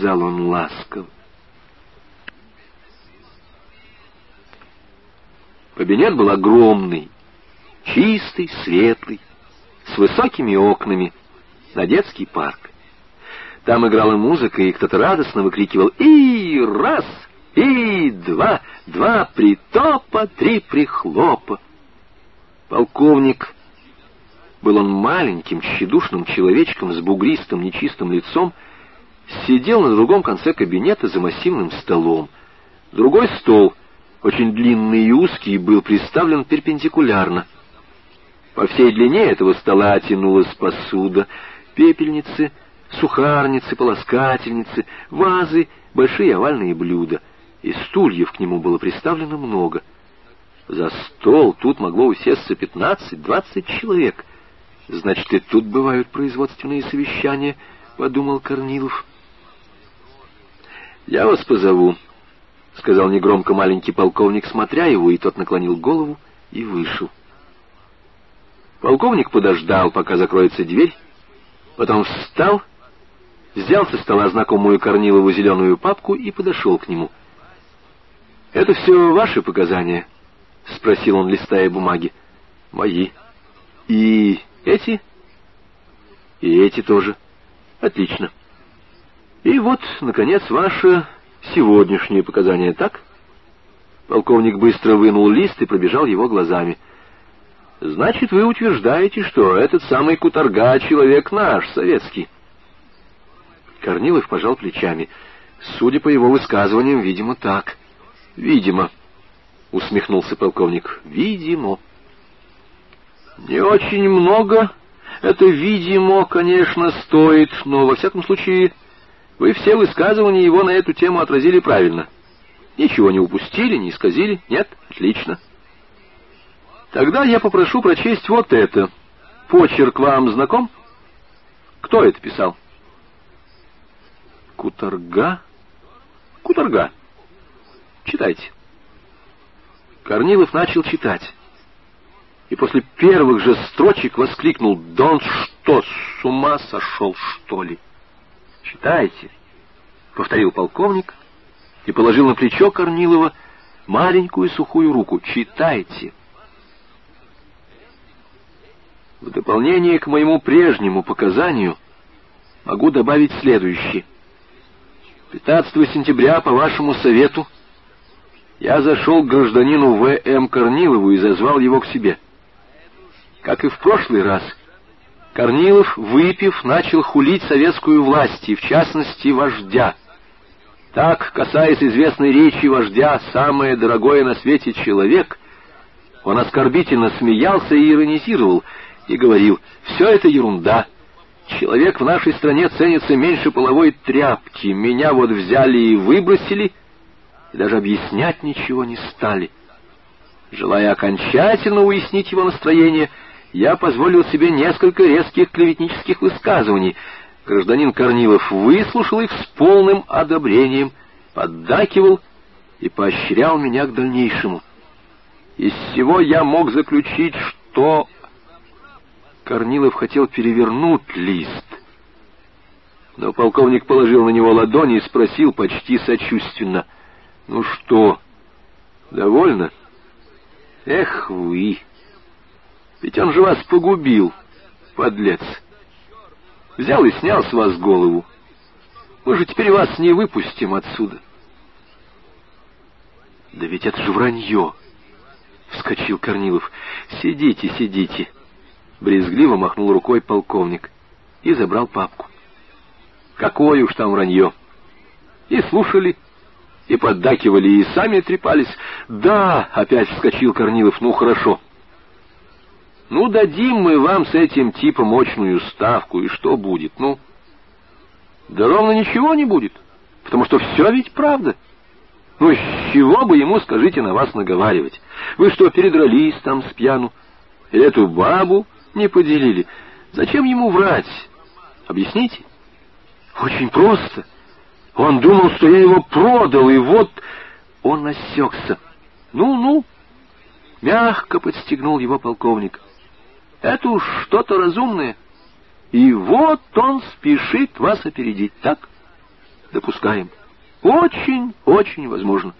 сказал он ласково. Кабинет был огромный, чистый, светлый, с высокими окнами, на детский парк. Там играла музыка, и кто-то радостно выкрикивал «И раз! И два! Два притопа, три прихлопа!» Полковник был он маленьким, тщедушным человечком с бугристым, нечистым лицом, сидел на другом конце кабинета за массивным столом. Другой стол, очень длинный и узкий, был приставлен перпендикулярно. По всей длине этого стола тянулась посуда, пепельницы, сухарницы, полоскательницы, вазы, большие овальные блюда. И стульев к нему было приставлено много. За стол тут могло усесться пятнадцать-двадцать человек. Значит, и тут бывают производственные совещания, — подумал Корнилов. «Я вас позову», — сказал негромко маленький полковник, смотря его, и тот наклонил голову и вышел. Полковник подождал, пока закроется дверь, потом встал, взял со стола знакомую Корнилову зеленую папку и подошел к нему. «Это все ваши показания?» — спросил он, листая бумаги. «Мои. И эти?» «И эти тоже. Отлично. И вот, наконец, ваше сегодняшнее показание, так?» Полковник быстро вынул лист и пробежал его глазами. «Значит, вы утверждаете, что этот самый Куторга — человек наш, советский?» Корнилов пожал плечами. Судя по его высказываниям, видимо, так. «Видимо», — усмехнулся полковник. «Видимо». «Не очень много. Это видимо, конечно, стоит, но, во всяком случае, вы все высказывания его на эту тему отразили правильно. Ничего не упустили, не исказили. Нет? Отлично. Тогда я попрошу прочесть вот это. Почерк вам знаком? Кто это писал?» Куторга? Куторга. Читайте. Корнилов начал читать. И после первых же строчек воскликнул «Дон что, с ума сошел, что ли?» «Читайте», — повторил полковник и положил на плечо Корнилова маленькую сухую руку. «Читайте». В дополнение к моему прежнему показанию могу добавить следующее. 15 сентября, по вашему совету, я зашел к гражданину В.М. Корнилову и зазвал его к себе. Как и в прошлый раз, Корнилов, выпив, начал хулить советскую власть, и в частности вождя. Так, касаясь известной речи вождя «Самое дорогое на свете человек», он оскорбительно смеялся и иронизировал, и говорил «Все это ерунда». Человек в нашей стране ценится меньше половой тряпки. Меня вот взяли и выбросили, и даже объяснять ничего не стали. Желая окончательно уяснить его настроение, я позволил себе несколько резких клеветнических высказываний. Гражданин Корнилов выслушал их с полным одобрением, поддакивал и поощрял меня к дальнейшему. Из всего я мог заключить, что Корнилов хотел перевернуть лист. Но полковник положил на него ладони и спросил почти сочувственно. «Ну что, довольно?» «Эх вы! Ведь он же вас погубил, подлец! Взял и снял с вас голову. Мы же теперь вас не выпустим отсюда!» «Да ведь это же вранье!» — вскочил Корнилов. «Сидите, сидите!» Брезгливо махнул рукой полковник и забрал папку. Какое уж там вранье! И слушали, и поддакивали, и сами трепались. Да, опять вскочил Корнилов, ну хорошо. Ну, дадим мы вам с этим типом мощную ставку, и что будет, ну? Да ровно ничего не будет, потому что все ведь правда. Ну, с чего бы ему, скажите, на вас наговаривать? Вы что, передрались там с пьяну? Или эту бабу не поделили. Зачем ему врать? Объясните? Очень просто. Он думал, что я его продал, и вот он осекся. Ну-ну, мягко подстегнул его полковник. Это уж что-то разумное. И вот он спешит вас опередить, так? допускаем. Очень, очень возможно.